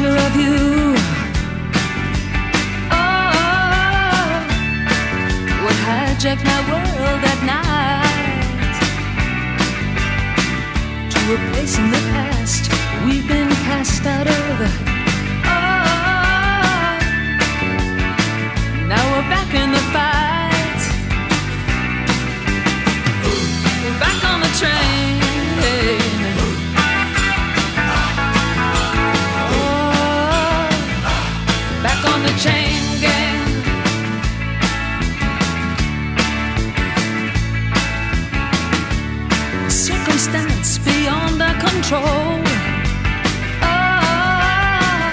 picture of you. Oh, would hijack my world at night to a place in the past we've been cast out of. Chain gang. Circumstance beyond our control. Ah,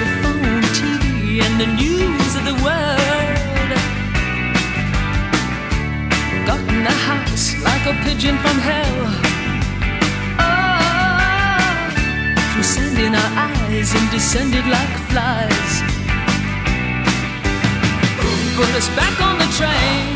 the phone, TV, and the news of the world. Got in the house like a pigeon from hell. Ah, through sand in our eyes and descended like flies. Put us back on the train.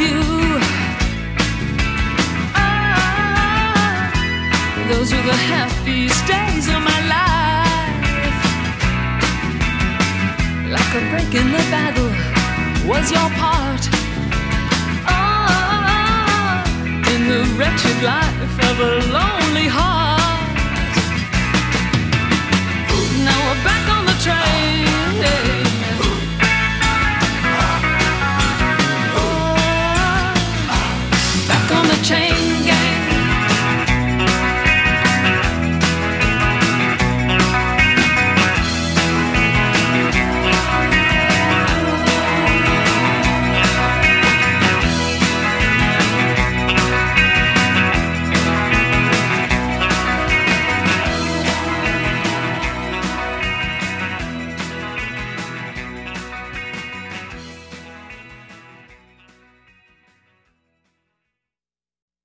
You. Ah, those were the happiest days of my life. Like a break in the battle was your part. Ah, in the wretched life of a lonely heart. change.